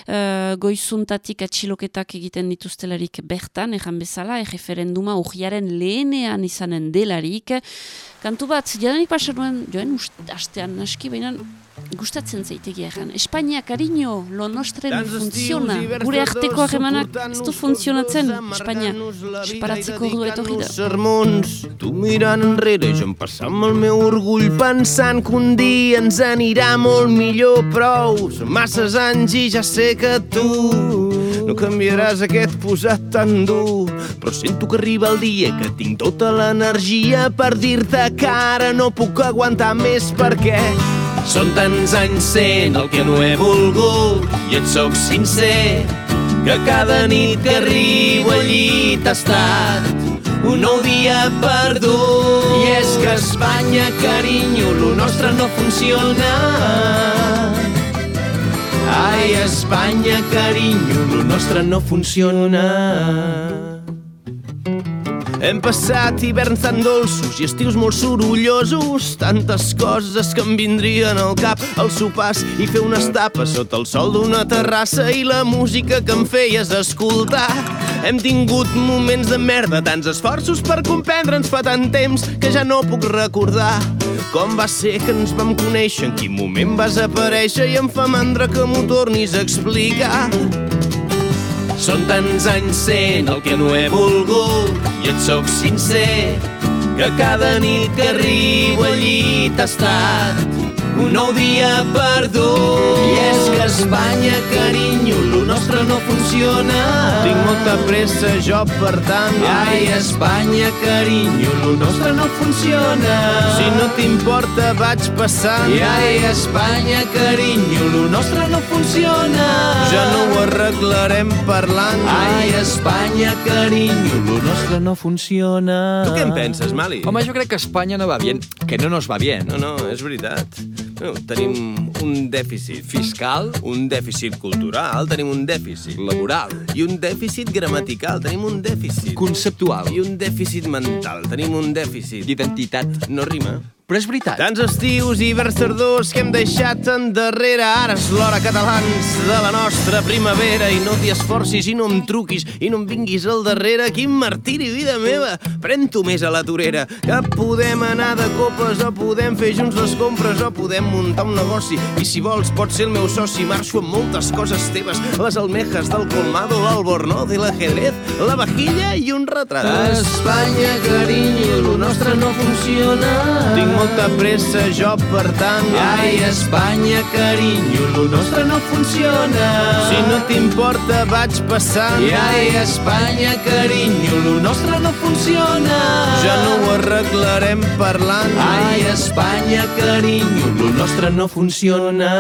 uh, goizuntatik atxiloketak egiten dituztelarik bertan, ejan bezala, erreferenduma urriaren lehenean izanen delarik. Kantu bat, jadanik pasaruen, joen astean naski, baina gustatzen zaitegi egan. Espainia, cariño, lo nostre no funciona. Gure arteko harremanak ez du funtzionatzen, Espainia. Esparatzeko du etorri da. sermons, tu mirant enrere, jo em passant el meu orgull pensant que un dia ens anirà molt millor, prou. Són masses anys i ja sé que tu no canviaràs aquest posat tan dur, però sento que arriba el dia que tinc tota l'energia per dir-te que ara no puc aguantar més perquè són tants anys sent el que no he volgut i et sóc sincer que cada nit que arribo al llit ha estat un nou dia perdut. I és que Espanya, carinyo, lo nostre no funciona. Ai, Espanya, carinyo, lo nostre no funciona. Hem passat hiverns tan dolços i estius molt sorollosos, tantes coses que em vindrien al cap, al sopars i fer unes tapes sota el sol d'una terrassa i la música que em feies escoltar. Hem tingut moments de merda, tants esforços per comprendre'ns fa tant temps que ja no puc recordar com va ser que ens vam conèixer, en quin moment vas aparèixer i em fa mandra que m'ho tornis a explicar. Són tants anys sent el que no he volgut i et sóc sincer que cada nit que arribo al llit ha estat un nou dia perdut. I és que Espanya, carinyo, lo nostre no funciona. Tinc molta pressa, jo, per tant. Ai, Espanya, carinyo, lo nostre no funciona. Si no t'importa, vaig passant. I ai, Espanya, carinyo, lo nostre no funciona. Ja no ho arreglarem parlant. Ai, Espanya, carinyo, lo nostre no funciona. Tu què en penses, Mali? Home, jo crec que Espanya no va bien, que no nos va bien. No, no, és veritat. No, tenim un dèficit fiscal, un dèficit cultural, tenim un dèficit laboral i un dèficit gramatical, tenim un dèficit conceptual i un dèficit mental, tenim un dèficit d'identitat. No rima. Però és veritat. Tants estius i hiverns tardors que hem deixat endarrere. Ara és l'hora, catalans, de la nostra primavera. I no t'hi esforcis, i no em truquis, i no em vinguis al darrere. Quin martiri, vida meva! Pren-t'ho més a la torera, que podem anar de copes, o podem fer junts les compres, o podem muntar un negoci. I si vols, pots ser el meu soci. Marxo amb moltes coses teves. Les almejas del colmado, l'albornoz i l'ajedrez, la vajilla i un retrat. Espanya, carinyo, lo nostre no funciona. Tinc molta pressa, jo, per tant. Ai, Espanya, carinyo, lo nostre no funciona. Si no t'importa, vaig passant. I ai, Espanya, carinyo, lo nostre no funciona. Ja no ho arreglarem parlant. Ai, Espanya, carinyo, lo nostre no funciona.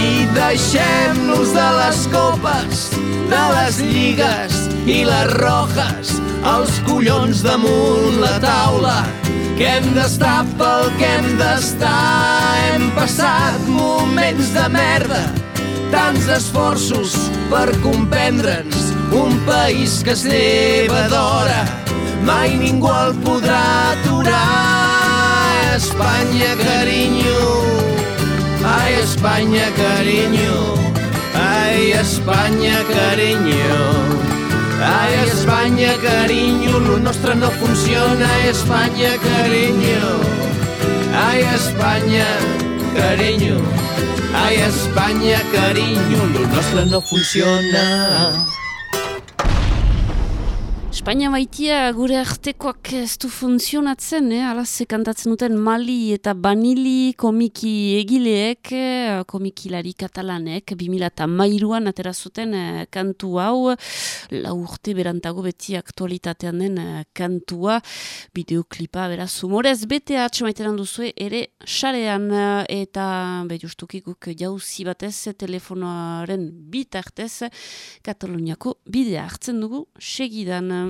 I deixem-nos de les copes, de les lligues i les rojes, els collons damunt la taula, que hem d'estar pel que hem d'estar. Hem passat moments de merda, tants esforços per comprendre'ns, un país que es lleva d'hora, mai ningú el podrà aturar. Espanya, carinyo, Ai, Espanya, carinyo. Ai, Espanya, carinyo. Ai, Espanya, carinyo, lo nostre no funciona. Espanya, carinyo. Ai, Espanya, carinyo. Ai, Espanya, carinyo, lo nostre no funciona. Espainia baitia gure artekoak ez du funtzionatzen, eh? alaz kantatzen duten Mali eta Banili komiki egileek, eh, komikilari katalanek, 2000 mairuan atera zuten eh, kantu hau, la urte berantago beti aktualitatean den eh, kantua, bideoklipa, beraz, humorez, bete atxamaiteran duzue, ere xarean eta be justuki guk jauzi batez telefonoaren bitartez Kataluniako bidea hartzen dugu segidan.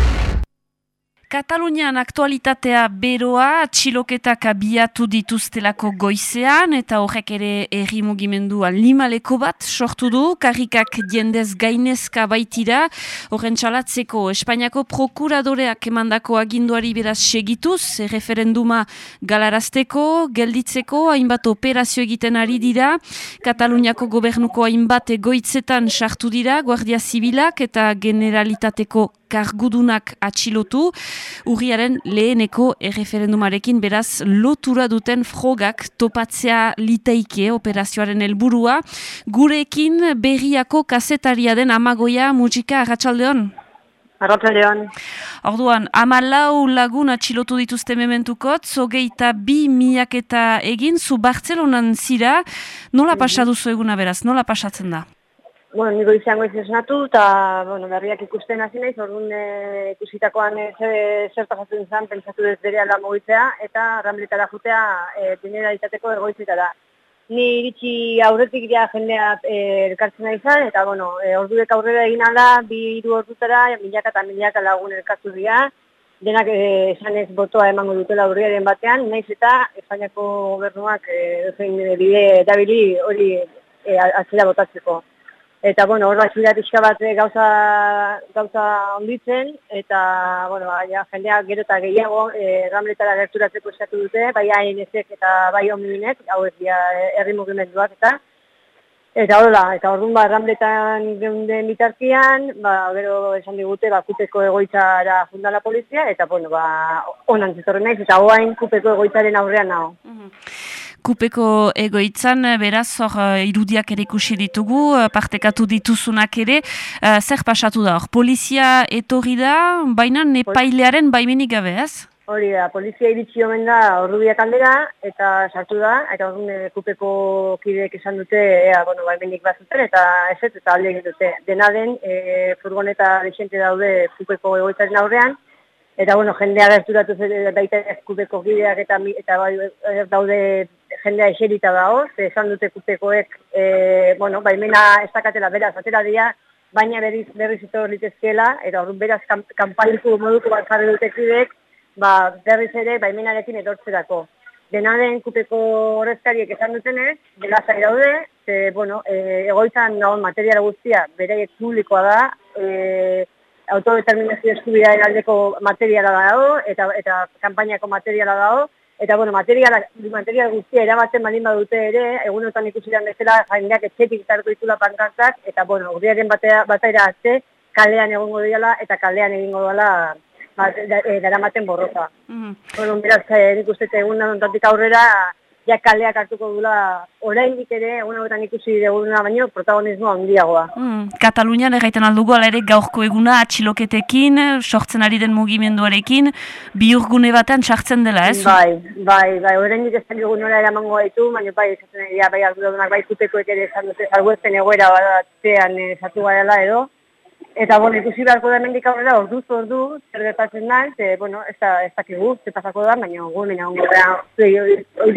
Katalunian aktualitatea beroa atxiloketak abiatu dituztelako goizean eta horrek ere erri mugimendua limaleko bat sortu du, karrikak jendez gainezka baitira, horren txalatzeko Espainiako prokuradoreak emandako aginduari beraz segituz, referenduma galarazteko, gelditzeko, hainbat operazio egiten ari dira, Kataluniako gobernuko hainbat egoitzetan sartu dira, Guardia Zibilak eta Generalitateko kargudunak atxilotu, urriaren leheneko erreferendumarekin beraz lotura duten frogak topatzea liteike operazioaren helburua. Gurekin berriako kasetaria den amagoia mutxika arratsaldeon. Arratxaldeon. Orduan, amalau lagun atxilotu dituzte mementukot, zogeita bi miak eta egin, zu Bartzelonan zira, nola mhm. pasaduzu eguna beraz, nola pasatzen da? Bueno, niko izango ez esnatu, eta bueno, berriak ikusten hasi naiz, orduan e, ikusitakoan e, zer pasatzen zen, pentsatu ez bere alda mugitzea, eta rambletara jutea e, generalitateko egoitzetara. Ni iritsi aurretik dira jendea e, elkartzen nahi zen, eta bueno, e, orduek aurrera egin alda, bi iru ordutara, milaka eta milaka lagun elkartu dira, denak esan ez botoa emango dutela aurriaren batean, naiz eta Espainiako gobernuak e, bide dabili hori e, atzera botatzeko. Eta, bueno, hor bat zira pixka bat eh, gauza, gauza onditzen, eta, bueno, ja, jendeak gero eta gehiago e, ramletara gerturatzeko eskatu dute, bai ezek eta bai ominek, hau ez dira eh, herri mugimenduak, eta eta hori eta orduan ba, ramletan geunden bitartian, ba, gero esan digute, ba, kupeko egoitzara fundala polizia, eta, bueno, ba, onan zitorren naiz, eta hoain kupeko egoitzaren aurrean nago. Kupeko egoitzan, eh, beraz, hor uh, irudiak ere ikusi ditugu, uh, partekatu dituzunak ere, zer pasatu da, hor polizia etorri da, baina nepailearen baimenik gabe, ez? Hori da, polizia iritsi omen da ordubiak aldera, eta sartu da, eta hori kupeko kideek esan dute, ea, bueno, baimenik bazuten, eta ez, eta alde egin dute. Dena den, e, furgoneta desente daude kupeko egoitzaren aurrean, Eta, bueno, jendea gerturatu baita eskubeko gideak eta, eta bai, daude jendea eserita dago, esan dute kupekoek, e, bueno, baimena ez dakatela beraz, atera dira, baina berriz, berriz ito litezkela, eta horren beraz kanpailuko moduko bat jarri dute kideek, ba, berriz ere baimenarekin etortzerako. Dena den kupeko horrezkariek esan dutenez, belazai daude, ze, bueno, e, egoitzan nagoen materiala guztia, beraiek publikoa da, e, autodeterminazio eskubidaren aldeko materiala dago, eta, eta kanpainako materiala dago, eta bueno, materiala, materiala guztia eramaten baldin badute ere, egunotan ikusiran bezala jendeak etxetik zartu ditula pankartak, eta bueno, urriaren batera, batera azte, kalean egongo diala, eta kalean egingo dela ba, daramaten borroza. Mm -hmm. Bueno, beraz, eh, nik uste egun aurrera, ja kaleak hartuko dula oraindik ere egun hauetan ikusi duguna baino protagonismo handiagoa. Mm, Katalunian erraiten aldugu ala ere gaurko eguna atxiloketekin, sortzen ari den mugimenduarekin, biurgune batean sartzen dela, ez? Bai, bai, bai, oraindik ez dugu nola eramango gaitu, baina bai, esaten ari bai, bai, bai, kutekoek ere esan dute, salguezen egoera batean esatu eh, gara edo, Eta, bueno, ikusi beharko da mendik aurrera, ordu ordu, zer gertatzen da, ze, bueno, ez da, ez dakigu, ze pasako da, baina gu, mena, ongo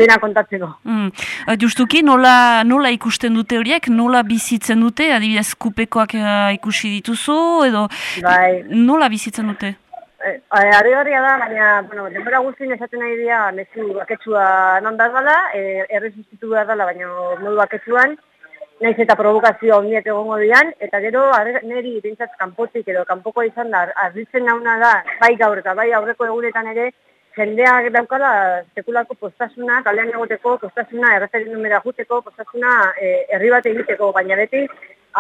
dena kontatzeko. Mm. Eh, justuki, nola, nola ikusten dute horiek, nola bizitzen dute, adibidez, kupekoak uh, ikusi dituzu, edo bai. nola bizitzen dute? Eh, Arri horria da, baina, bueno, denbora guztien esaten nahi dira, mezu baketsua non da gala, eh, errezistitu da dala, baina modu baketsuan, naiz eta provokazio ondiet egongo dian, eta gero niri bintzat kanpotik edo kanpoko izan da, arritzen nauna da, bai gaur eta bai aurreko egunetan ere, jendeak daukala sekulako postasuna, kalean egoteko postasuna, erreferendumera juteko postasuna e, herri bat egiteko, baina beti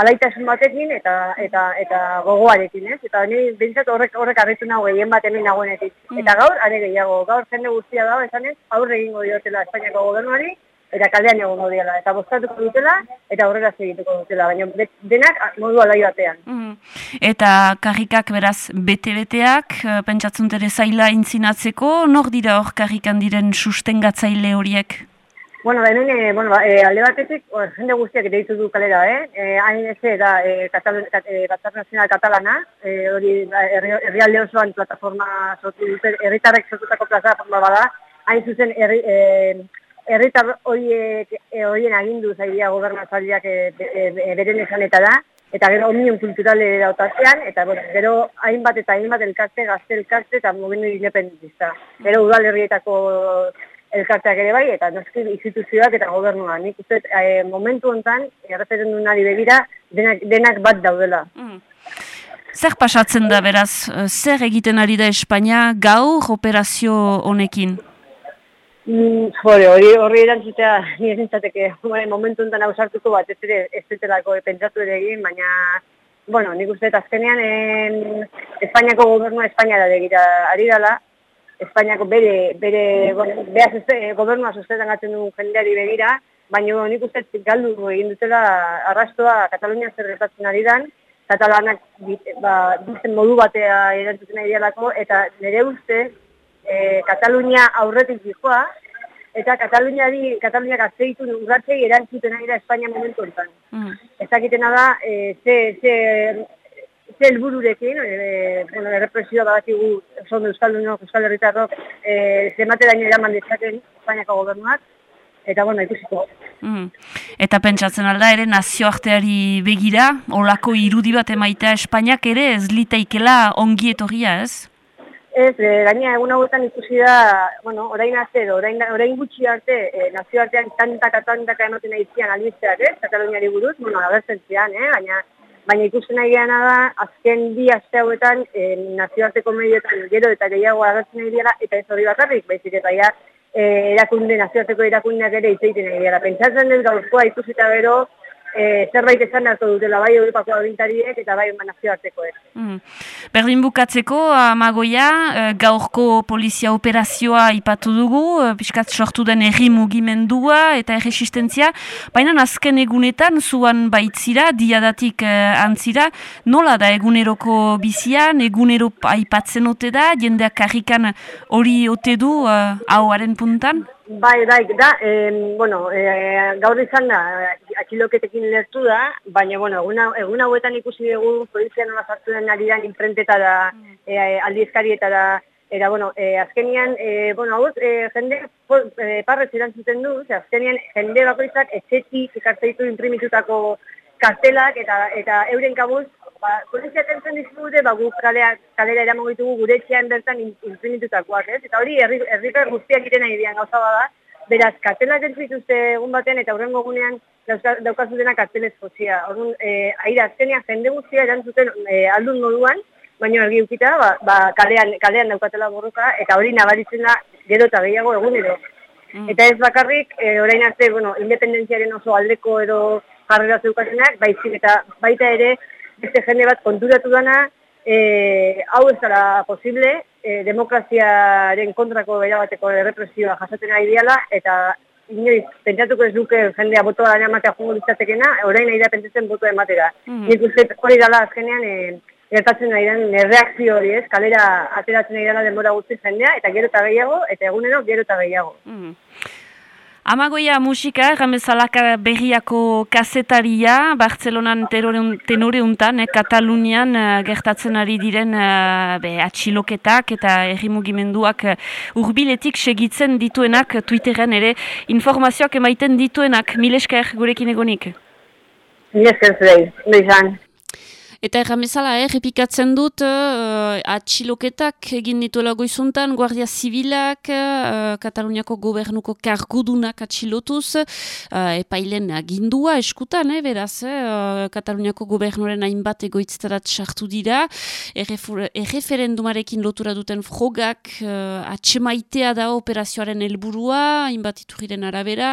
alaitasun batekin eta eta eta gogoarekin, ez? Eta ni bintzat horrek horrek harritu nago gehien bat hemen nagoenetik. Mm. Eta gaur are gehiago, gaur jende guztia dago esanez, aurre egingo diotela Espainiako gobernuari eta kaldean egongo diela eta bozkatuko dutela eta horrela segituko dutela, baina denak modu alai batean. Mm. Eta karrikak beraz bete-beteak, eh, pentsatzen ere zaila intzinatzeko, nor dira hor karrikan diren sustengatzaile horiek? Bueno, ba, hemen, e, bueno, ba, e, alde batetik, o, jende guztiak deitu du kalera, eh? E, hain ez da, e, Katal, kat, e, Nazional Katalana, e, hori ba, herrialde osoan plataforma sortu dute, herritarrek sortutako plataforma bada, hain zuzen herri, e, herritar horiek e, horien agindu zaidia gobernazaliak e, e, e, beren esan eta da, eta gero omnion kulturale dautazean, eta bueno, gero hainbat eta hainbat elkarte, gazte elkarte eta mugimendu independentista. Gero udal herrietako elkarteak ere bai, eta noski instituzioak eta gobernua. Nik uste e, momentu hontan erreferendunari begira denak, denak bat daudela. Mm. Zer pasatzen da beraz, eh, zer egiten ari da Espainia gaur operazio honekin? Mm, hori, hori erantzutea (laughs) nire nintzateke. Momentu enten hausartuko bat, ez ere ez zetelako pentsatu ere egin, baina bueno, nik uste azkenean en, Espainiako gobernua Espainia da begira ari dela, Espainiako bere, bere, bueno, behaz ez, gobernua sustetan gatzen du jendeari begira, baina nik uste galdu egin dutela arrastoa Katalunia zer gertatzen ari dan, Katalanak ba, duten modu batea erantzuten ari dialako, eta nire uste e, Katalunia aurretik dijoa, eta Kataluniari, Kataluniak azteitu urratzei erantzuten ari da Espainia momentu honetan. Mm. Ez dakitena da, e, ze, ze ze helbururekin, e, bueno, errepresioa badakigu son euskaldunok, euskal herritarrok, eh zemate daino eraman ditzaten Espainiako gobernuak eta bueno, ikusiko. Mm. Eta pentsatzen alda ere nazioarteari begira, olako irudi bat emaitea Espainiak ere ez liteikela ongi etorria, ez? Ez, e, gaina egun hauetan ikusi da, bueno, orain arte, orain, orain gutxi arte, e, nazioartean tantaka tantaka ematen nahi zian albizteak, ez, Kataluniari buruz, bueno, agertzen zian, eh, baina baina ikusten nahi da, azken bi aste hauetan e, nazioarteko medioetan gero eta gehiago agertzen nahi diala, eta ez hori bakarrik, baizik eta ja, e, erakunde, nazioarteko erakundeak ere itzeiten nahi diala. Pentsatzen dut gauzkoa ikusita gero, e, zerbait esan hartu dutela bai Europako agintariek eta bai nazioartekoek. Mm. Berdin bukatzeko, amagoia, e, gaurko polizia operazioa ipatu dugu, e, piskat sortu den erri mugimendua eta erresistentzia, baina azken egunetan zuan baitzira, diadatik antzira, nola da eguneroko bizian, egunero aipatzen ote da, jendeak karrikan hori ote du hauaren puntan? Bai, bai, da, eh, bueno, eh, gaur izan da, atxiloketekin lertu da, baina, bueno, eguna, egun hauetan ikusi dugu, polizia nola sartu den ari da, imprenteta da, mm. eh, aldizkari eta da, era, bueno, eh, azkenian, eh, bueno, hau, eh, jende eh, parrez zuten du, azkenian, jende bakoitzak etxetik ikartzeitu imprimitutako kartelak eta eta euren kabuz ba, polizia kentzen dizkute, ba, guk kalea, kalera eramango ditugu gure etxean bertan infinitutakoak, ez? Eta hori, herri, herriper guztiak iten nahi dian gauza bada, beraz, kartelak entzituzte egun batean, eta horrengo egunean daukazu dena kartelez jotzia. Orduan, e, aira, azkenean jende guztia erantzuten e, aldun moduan, baina argi ukita, ba, ba, kalean, kalean daukatela borroka, eta hori nabaritzen da gero eta gehiago egunero. Mm. Eta ez bakarrik, e, orain arte, bueno, independentziaren oso aldeko edo jarrera zeukazenak, baizik eta baita ere, beste jende bat konturatu dana, e, hau ez dara posible, e, demokraziaren kontrako erabateko errepresioa jasaten ari diala, eta inoiz, pentsatuko ez duke jendea botoa da ematea jungo ditzatekena, orain nahi da pentsatzen botoa ematera. Mm. Nik uste hori dala azkenean, e, gertatzen nahi den reakzio hori ez, kalera ateratzen nahi dela denbora guzti jendea, eta gero eta gehiago, eta egunero gero eta gehiago. Mm. Amagoia musika, ramezalaka berriako kasetaria, Bartzelonan tenore untan, eh, Katalunian eh, gertatzen ari diren eh, be, atxiloketak eta errimugimenduak eh, urbiletik segitzen dituenak, Twitteren ere. Informazioak emaiten dituenak, milesker gurekin egonik? Milesker zurei, Eta erramezala, eh, repikatzen dut, uh, atxiloketak egin dituela goizuntan, Guardia Zibilak, uh, Kataluniako gobernuko kargudunak atxilotuz, uh, epailen agindua eskutan, eh, beraz, eh, Kataluniako gobernuaren hainbat egoitztarat sartu dira, erreferendumarekin lotura duten frogak uh, atxemaitea da operazioaren helburua, hainbat iturriren arabera,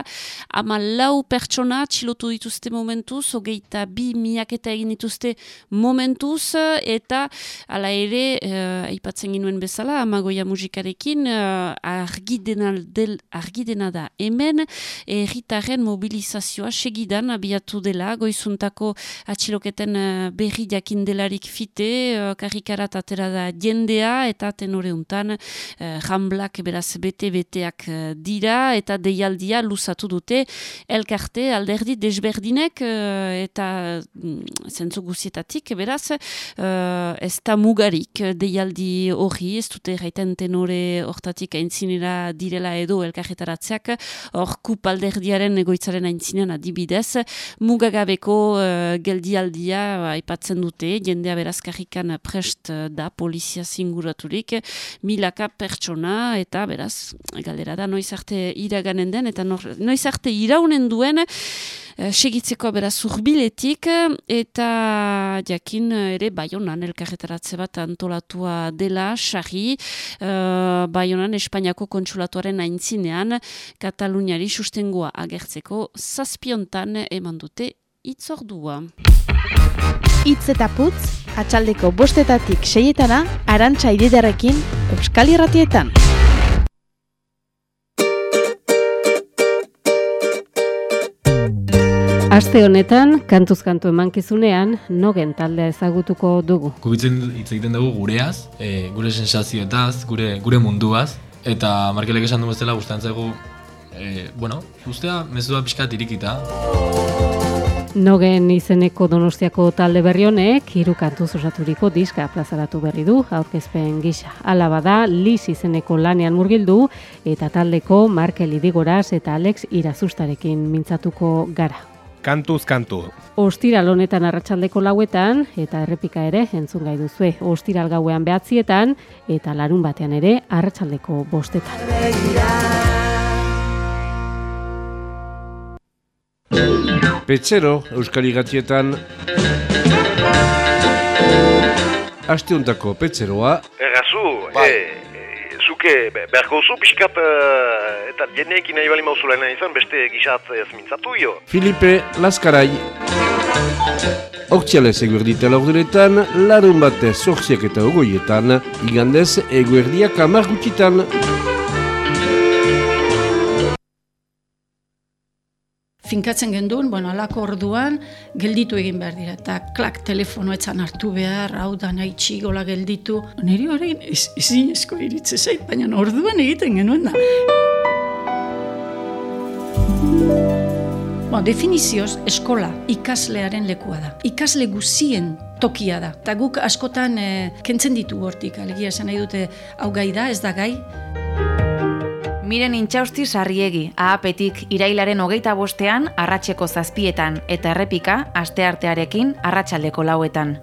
ama lau pertsona atxilotu dituzte momentuz, hogeita bi miaketa egin dituzte momentuz eta hala ere uh, aipatzen ginuen bezala amagoia musikarekin uh, argidena, del, argidena da hemen erritaren mobilizazioa segidan abiatu dela. Goizuntako atxiloketen uh, berri jakin delarik fite uh, karikarat atera da jendea eta tenore untan uh, jamblak beraz bete-beteak dira eta deialdia luzatu dute elkarte alderdi desberdinek uh, eta mm, zentzu guzietatik beraz, uh, ez da mugarik deialdi hori, ez dute gaiten tenore hortatik aintzinera direla edo elkarretaratzeak, hor kupalderdiaren egoitzaren aintzinean adibidez, mugagabeko uh, geldialdia aipatzen dute, jendea beraz karrikan prest da polizia zinguraturik, milaka pertsona eta beraz, galdera da, noiz arte iraganen den, eta noiz arte iraunen duen, Eh, segitzeko beraz urbiletik eta jakin ere baionan elkarretaratze bat antolatua dela sarri uh, baionan Espainiako kontsulatuaren aintzinean Kataluniari sustengua agertzeko zazpiontan eman dute itzordua. Itz eta putz, atxaldeko bostetatik seietana, arantxa ididarekin, Euskal Irratietan. Aste honetan, kantuz kantu emankizunean, nogen taldea ezagutuko dugu. Gubitzen hitz egiten dugu gureaz, e, gure sensazioetaz, gure gure munduaz, eta Markelek esan du bezala gustatzen zaigu, e, bueno, ustea mezua pixkat irikita. Nogen izeneko donostiako talde berri honek, hiru kantu osaturiko diska plazaratu berri du, aurkezpen gisa. Hala bada, Liz izeneko lanean murgildu, eta taldeko Markel Idigoraz eta Alex Irazustarekin mintzatuko gara kantuz kantu. Ostiral honetan arratsaldeko lauetan eta errepika ere entzun gai duzue. Ostiral gauean behatzietan eta larun batean ere arratsaldeko bostetan. Petzero, Euskal Igatietan Astiuntako petzeroa Errazu, bai. eh, zuke berko zu pixkat uh, eta jeneekin nahi bali mauzulena izan beste gizat ez mintzatu jo. Filipe Laskarai Hortzialez eguerdita laurduretan, larun batez zorziak eta ogoietan, igandez eguerdiak amar gutxitan. Finkatzen genduen, bueno, alako orduan, gelditu egin behar dira. Eta klak telefono etzan hartu behar, hau da nahi txigola gelditu. Neri horrein ezin ezko iritze zait, baina orduan egiten genuen da. Bo, definizioz, eskola ikaslearen lekua da. Ikasle guzien tokia da. Eta guk askotan e, kentzen ditu hortik, alegia esan nahi dute hau gai da, ez da gai. Miren intxausti sarriegi, ahapetik irailaren hogeita bostean, arratseko zazpietan, eta errepika, asteartearekin, arratsaldeko lauetan.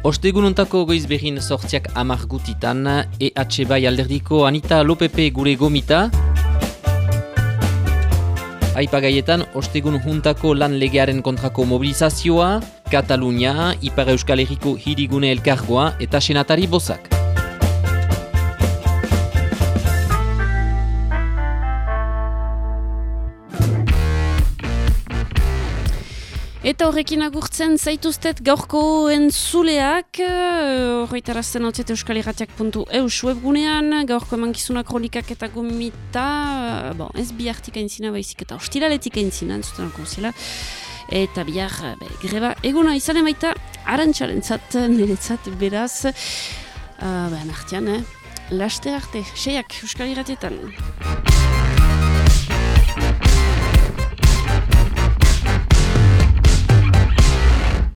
Ostegununtako goiz behin sortziak amargutitan, EH bai alderdiko Anita Lopepe gure gomita, Aipagaietan, ostegun juntako lan legearen kontrako mobilizazioa, Katalunia, Ipar Euskal Herriko hirigune elkargoa eta senatari bozak. Eta horrekin agurtzen zaituztet gaurko entzuleak, eh, horretarazten hau zete euskaliratiak.eus webgunean, gaurko emankizuna kronikak eta gomita, eh, bon, ez bi artika entzina baizik eta ostiraletik entzina, entzuten alko zela. Eta bihar, eh, be, greba, eguna izanen baita, arantxaren zat, niretzat, beraz, uh, behan artean, eh? laste arte, seiak euskaliratietan.